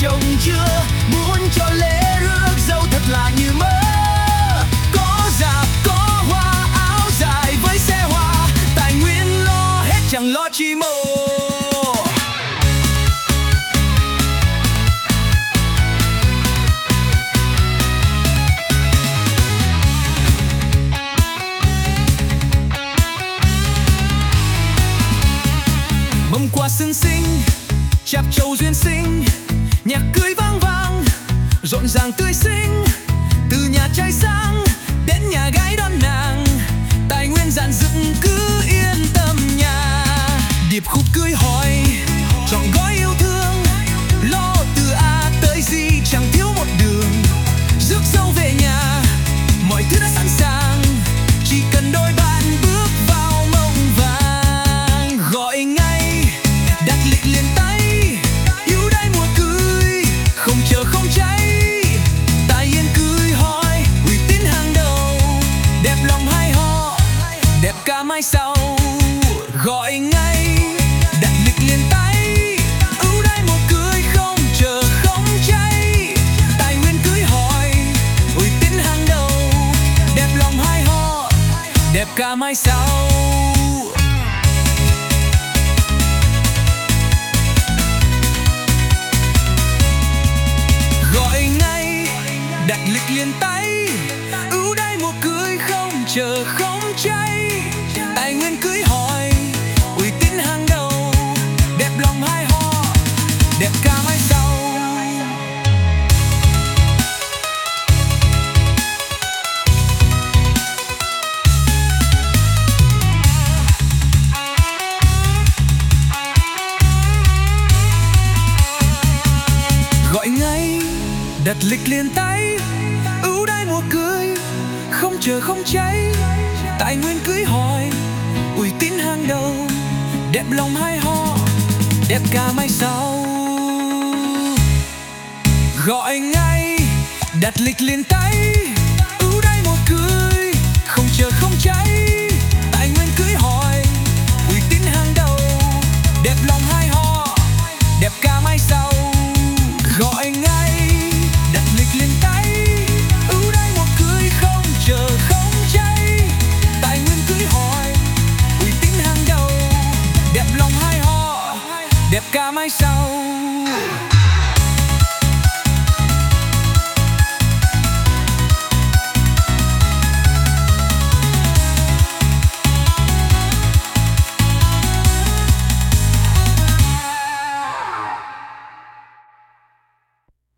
chồng chưa? Muốn cho lễ rước dâu thật là như mơ. Có dạp có hoa, áo dài với xe hoa. Tài nguyên lo hết, chẳng lo chi mô. Mâm quà xinh xinh, chạp trầu duyên sinh nhạc cưới vang vang, rộn ràng tươi xinh. Từ nhà trai sang, đến nhà gái đón nàng. Tài nguyên dàn dựng cả mai sau. Gọi ngay, đặt lịch liền tay. Ưu đãi một cưới không chờ không cháy tài nguyên cưới hỏi uy tín hàng đầu. Đẹp lòng hai họ, đẹp cả mai sau. Gọi ngay, đặt lịch liền tay. Ưu đãi một cưới không chờ không cháy đẹp ca mai sau. Gọi ngay đặt lịch liền tay. Ưu đãi mùa cưới không chờ không cháy. Tài nguyên cưới hỏi uy tín hàng đầu. Đẹp lòng hai họ, đẹp ca mai sau. đặt lịch liền tay. Ưu đãi một cưới không chờ không cháy. Tài nguyên cưới hỏi, uy tín hàng đầu, đẹp lòng hai họ, đẹp ca mai sau, gọi ngay. Đặt lịch liền tay, ưu đãi một cưới không chờ không cháy. Tài nguyên cưới hỏi, uy tín hàng đầu, đẹp lòng hai họ, đẹp ca mai sau.